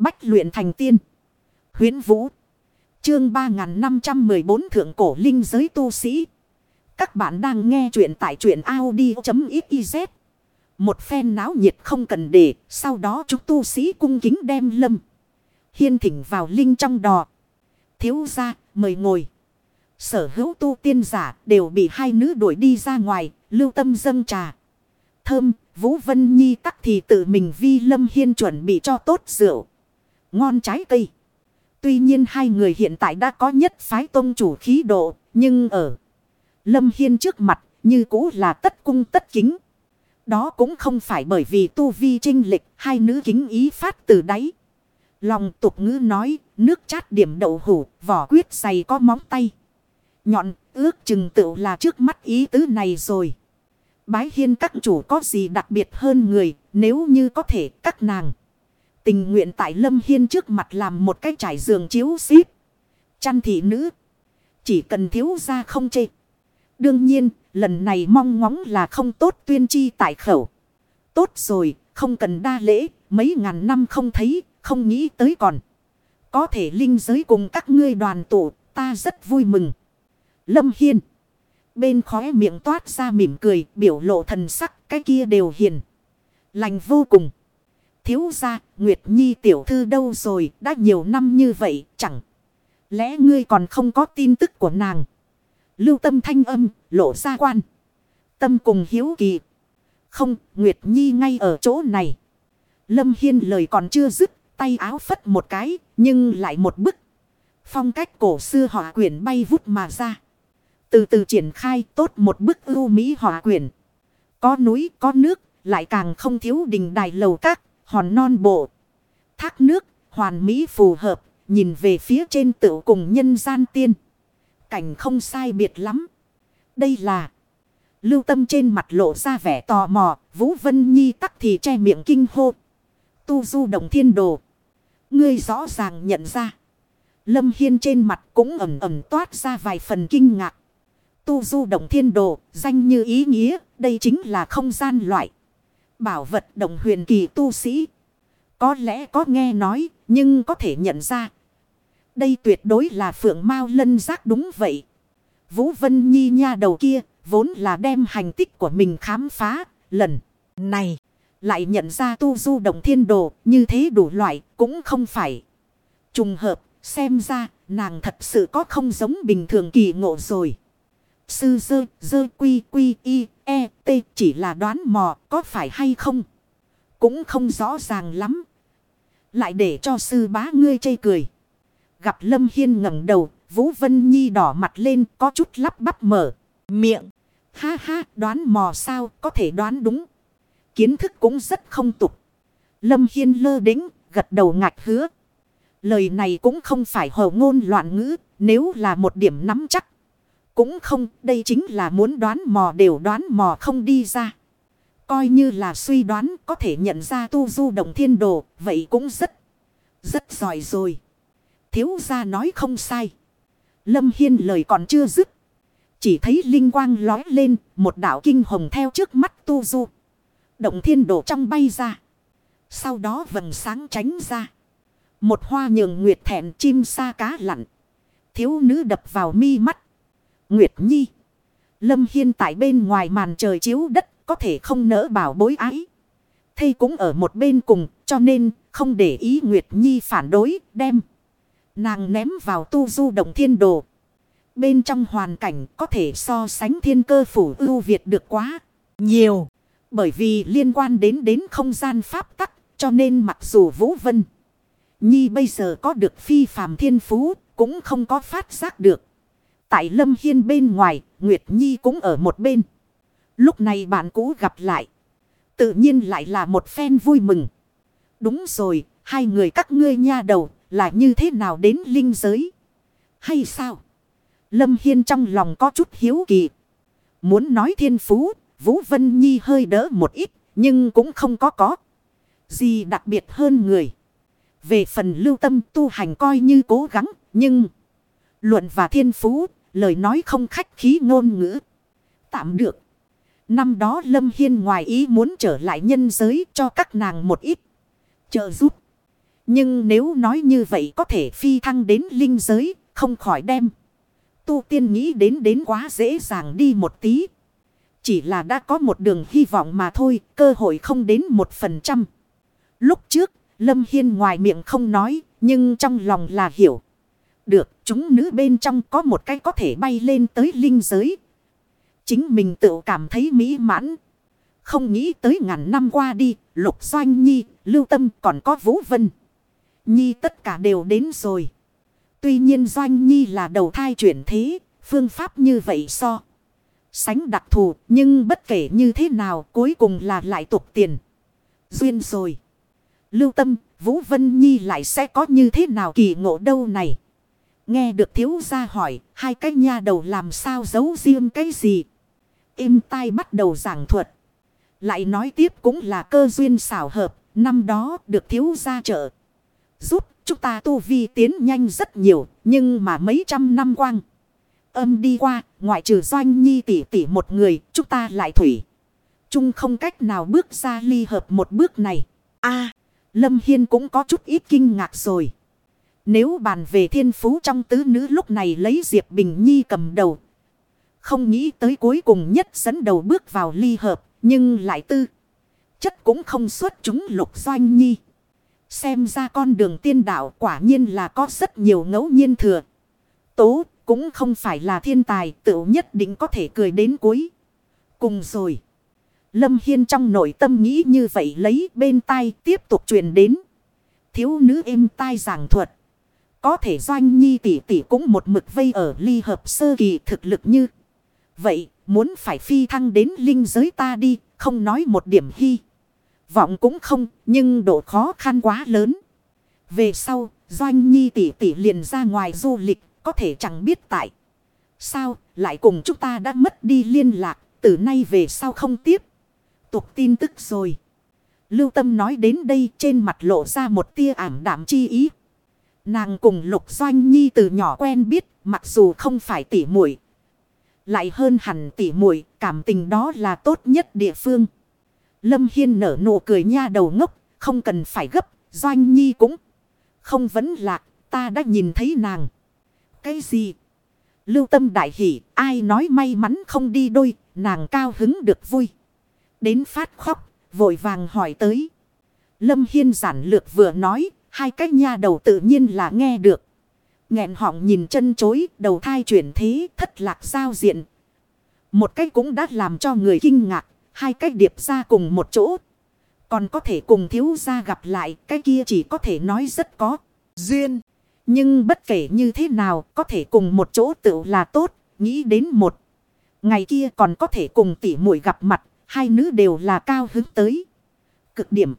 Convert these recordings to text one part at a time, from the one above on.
Bách luyện thành tiên. Huyến Vũ. Chương 3514 Thượng Cổ Linh Giới Tu Sĩ. Các bạn đang nghe truyện tại truyện Audi.xyz. Một phen náo nhiệt không cần để. Sau đó chúng tu sĩ cung kính đem lâm. Hiên thỉnh vào linh trong đò. Thiếu ra mời ngồi. Sở hữu tu tiên giả đều bị hai nữ đuổi đi ra ngoài. Lưu tâm dâng trà. Thơm, Vũ Vân Nhi tắc thì tự mình vi lâm hiên chuẩn bị cho tốt rượu. Ngon trái cây. Tuy nhiên hai người hiện tại đã có nhất phái tôn chủ khí độ, nhưng ở Lâm Hiên trước mặt như cũ là tất cung tất kính. Đó cũng không phải bởi vì tu vi trinh lịch hai nữ kính ý phát từ đáy. Lòng tục ngữ nói, nước chát điểm đậu hủ, vỏ quyết dày có móng tay. Nhọn, ước chừng tự là trước mắt ý tứ này rồi. Bái hiên các chủ có gì đặc biệt hơn người, nếu như có thể các nàng. Tình nguyện tại Lâm Hiên trước mặt làm một cái trải giường chiếu xíp. Chăn thị nữ. Chỉ cần thiếu ra không chê. Đương nhiên, lần này mong ngóng là không tốt tuyên chi tại khẩu. Tốt rồi, không cần đa lễ, mấy ngàn năm không thấy, không nghĩ tới còn. Có thể linh giới cùng các ngươi đoàn tụ, ta rất vui mừng. Lâm Hiên. Bên khóe miệng toát ra mỉm cười, biểu lộ thần sắc, cái kia đều hiền. Lành vô cùng. Thiếu ra, Nguyệt Nhi tiểu thư đâu rồi, đã nhiều năm như vậy, chẳng. Lẽ ngươi còn không có tin tức của nàng. Lưu tâm thanh âm, lộ ra quan. Tâm cùng hiếu kỳ. Không, Nguyệt Nhi ngay ở chỗ này. Lâm Hiên lời còn chưa dứt, tay áo phất một cái, nhưng lại một bức. Phong cách cổ xưa họa quyển bay vút mà ra. Từ từ triển khai tốt một bức ưu mỹ họa quyển. Có núi, có nước, lại càng không thiếu đình đài lầu các, hòn non bộ. Thác nước, hoàn mỹ phù hợp, nhìn về phía trên tựu cùng nhân gian tiên. Cảnh không sai biệt lắm. Đây là... Lưu tâm trên mặt lộ ra vẻ tò mò, Vũ Vân Nhi tắc thì che miệng kinh hô. Tu du động thiên đồ. Ngươi rõ ràng nhận ra. Lâm Hiên trên mặt cũng ẩm ẩm toát ra vài phần kinh ngạc. Tu du động thiên đồ, danh như ý nghĩa, đây chính là không gian loại. Bảo vật đồng huyền kỳ tu sĩ. Có lẽ có nghe nói, nhưng có thể nhận ra. Đây tuyệt đối là phượng mau lân giác đúng vậy. Vũ Vân Nhi nha đầu kia, vốn là đem hành tích của mình khám phá, lần này. Lại nhận ra tu du động thiên đồ, như thế đủ loại, cũng không phải. Trùng hợp, xem ra, nàng thật sự có không giống bình thường kỳ ngộ rồi. Sư dơ, dơ quy quy y, e, t chỉ là đoán mò có phải hay không. Cũng không rõ ràng lắm. Lại để cho sư bá ngươi chây cười. Gặp Lâm Hiên ngẩng đầu, Vũ Vân Nhi đỏ mặt lên có chút lắp bắp mở. Miệng. Ha ha, đoán mò sao, có thể đoán đúng. Kiến thức cũng rất không tục. Lâm Hiên lơ đính, gật đầu ngạch hứa. Lời này cũng không phải hồ ngôn loạn ngữ, nếu là một điểm nắm chắc. Cũng không, đây chính là muốn đoán mò đều đoán mò không đi ra. Coi như là suy đoán có thể nhận ra tu du động thiên đồ, vậy cũng rất, rất giỏi rồi. Thiếu gia nói không sai. Lâm Hiên lời còn chưa dứt. Chỉ thấy linh quang lói lên, một đảo kinh hồng theo trước mắt tu du. Động thiên đồ trong bay ra. Sau đó vầng sáng tránh ra. Một hoa nhường nguyệt thẹn chim sa cá lặn. Thiếu nữ đập vào mi mắt. Nguyệt Nhi. Lâm Hiên tại bên ngoài màn trời chiếu đất có thể không nỡ bảo bối ái. Thây cũng ở một bên cùng, cho nên không để ý Nguyệt Nhi phản đối, đem. Nàng ném vào tu du động thiên đồ. Bên trong hoàn cảnh có thể so sánh thiên cơ phủ ưu việt được quá nhiều. Bởi vì liên quan đến đến không gian pháp tắc, cho nên mặc dù Vũ Vân Nhi bây giờ có được phi phàm thiên phú, cũng không có phát giác được. Tại Lâm Hiên bên ngoài, Nguyệt Nhi cũng ở một bên. Lúc này bạn cũ gặp lại. Tự nhiên lại là một phen vui mừng. Đúng rồi, hai người các ngươi nha đầu là như thế nào đến linh giới? Hay sao? Lâm Hiên trong lòng có chút hiếu kỳ. Muốn nói thiên phú, Vũ Vân Nhi hơi đỡ một ít, nhưng cũng không có có. Gì đặc biệt hơn người. Về phần lưu tâm tu hành coi như cố gắng, nhưng... Luận và thiên phú, lời nói không khách khí ngôn ngữ. Tạm được. Năm đó Lâm Hiên ngoài ý muốn trở lại nhân giới cho các nàng một ít trợ giúp. Nhưng nếu nói như vậy có thể phi thăng đến linh giới, không khỏi đem. Tu tiên nghĩ đến đến quá dễ dàng đi một tí. Chỉ là đã có một đường hy vọng mà thôi, cơ hội không đến một phần trăm. Lúc trước, Lâm Hiên ngoài miệng không nói, nhưng trong lòng là hiểu. Được, chúng nữ bên trong có một cái có thể bay lên tới linh giới. Chính mình tự cảm thấy mỹ mãn. Không nghĩ tới ngàn năm qua đi, Lục Doanh Nhi, Lưu Tâm còn có Vũ Vân. Nhi tất cả đều đến rồi. Tuy nhiên Doanh Nhi là đầu thai chuyển thế, phương pháp như vậy so. Sánh đặc thù, nhưng bất kể như thế nào cuối cùng là lại tục tiền. Duyên rồi. Lưu Tâm, Vũ Vân Nhi lại sẽ có như thế nào kỳ ngộ đâu này. Nghe được thiếu gia hỏi, hai cái nha đầu làm sao giấu riêng cái gì. im tai bắt đầu giảng thuật. Lại nói tiếp cũng là cơ duyên xảo hợp, năm đó được thiếu gia trợ. Giúp chúng ta tu vi tiến nhanh rất nhiều, nhưng mà mấy trăm năm quang. Âm đi qua, ngoại trừ doanh nhi tỷ tỷ một người, chúng ta lại thủy. Chung không cách nào bước ra ly hợp một bước này. a Lâm Hiên cũng có chút ít kinh ngạc rồi. Nếu bàn về thiên phú trong tứ nữ lúc này lấy Diệp Bình Nhi cầm đầu. Không nghĩ tới cuối cùng nhất dẫn đầu bước vào ly hợp. Nhưng lại tư. Chất cũng không xuất chúng lục doanh nhi. Xem ra con đường tiên đạo quả nhiên là có rất nhiều ngẫu nhiên thừa. Tố cũng không phải là thiên tài tự nhất định có thể cười đến cuối. Cùng rồi. Lâm Hiên trong nội tâm nghĩ như vậy lấy bên tai tiếp tục truyền đến. Thiếu nữ êm tai giảng thuật. Có thể doanh nhi tỷ tỷ cũng một mực vây ở ly hợp sơ kỳ thực lực như. Vậy muốn phải phi thăng đến linh giới ta đi, không nói một điểm hy. Vọng cũng không, nhưng độ khó khăn quá lớn. Về sau, doanh nhi tỷ tỷ liền ra ngoài du lịch, có thể chẳng biết tại. Sao, lại cùng chúng ta đã mất đi liên lạc, từ nay về sau không tiếp. Tục tin tức rồi. Lưu Tâm nói đến đây trên mặt lộ ra một tia ảm đạm chi ý. Nàng cùng Lục Doanh Nhi từ nhỏ quen biết, mặc dù không phải tỉ muội lại hơn hẳn tỉ muội cảm tình đó là tốt nhất địa phương. Lâm Hiên nở nụ cười nha đầu ngốc, không cần phải gấp, Doanh Nhi cũng không vấn lạc, ta đã nhìn thấy nàng. Cái gì? Lưu tâm đại hỷ, ai nói may mắn không đi đôi, nàng cao hứng được vui. Đến phát khóc, vội vàng hỏi tới. Lâm Hiên giản lược vừa nói, hai cái nha đầu tự nhiên là nghe được nghẹn họng nhìn chân chối, đầu thai chuyển thế, thất lạc giao diện. Một cái cũng đã làm cho người kinh ngạc, hai cái điệp ra cùng một chỗ. Còn có thể cùng thiếu gia gặp lại, cái kia chỉ có thể nói rất có duyên. Nhưng bất kể như thế nào, có thể cùng một chỗ tự là tốt, nghĩ đến một. Ngày kia còn có thể cùng tỉ muội gặp mặt, hai nữ đều là cao hứng tới. Cực điểm.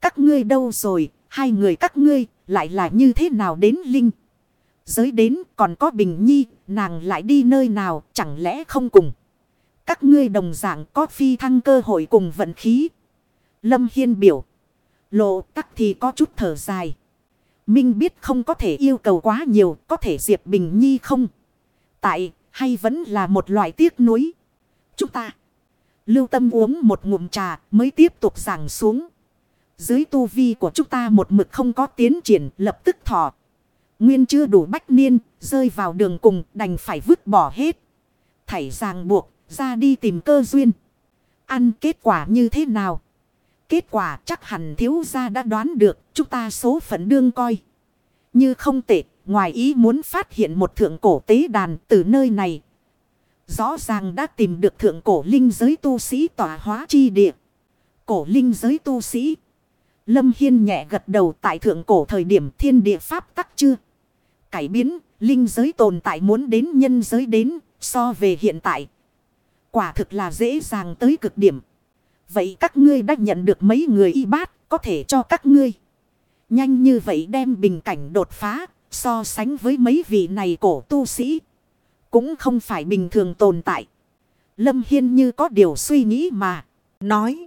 Các ngươi đâu rồi, hai người các ngươi, lại là như thế nào đến Linh? Giới đến còn có Bình Nhi, nàng lại đi nơi nào, chẳng lẽ không cùng. Các ngươi đồng dạng có phi thăng cơ hội cùng vận khí. Lâm Hiên biểu. Lộ tắc thì có chút thở dài. Minh biết không có thể yêu cầu quá nhiều, có thể Diệp Bình Nhi không. Tại, hay vẫn là một loại tiếc nuối. Chúng ta. Lưu tâm uống một ngụm trà mới tiếp tục giảng xuống. Dưới tu vi của chúng ta một mực không có tiến triển lập tức thọ. Nguyên chưa đủ bách niên, rơi vào đường cùng đành phải vứt bỏ hết. Thảy ràng buộc, ra đi tìm cơ duyên. Ăn kết quả như thế nào? Kết quả chắc hẳn thiếu gia đã đoán được, chúng ta số phận đương coi. Như không tệ, ngoài ý muốn phát hiện một thượng cổ tế đàn từ nơi này. Rõ ràng đã tìm được thượng cổ linh giới tu sĩ tỏa hóa chi địa. Cổ linh giới tu sĩ. Lâm Hiên nhẹ gật đầu tại thượng cổ thời điểm thiên địa pháp tắc chưa. Cải biến, linh giới tồn tại muốn đến nhân giới đến, so về hiện tại. Quả thực là dễ dàng tới cực điểm. Vậy các ngươi đã nhận được mấy người y bát, có thể cho các ngươi. Nhanh như vậy đem bình cảnh đột phá, so sánh với mấy vị này cổ tu sĩ. Cũng không phải bình thường tồn tại. Lâm Hiên như có điều suy nghĩ mà. Nói.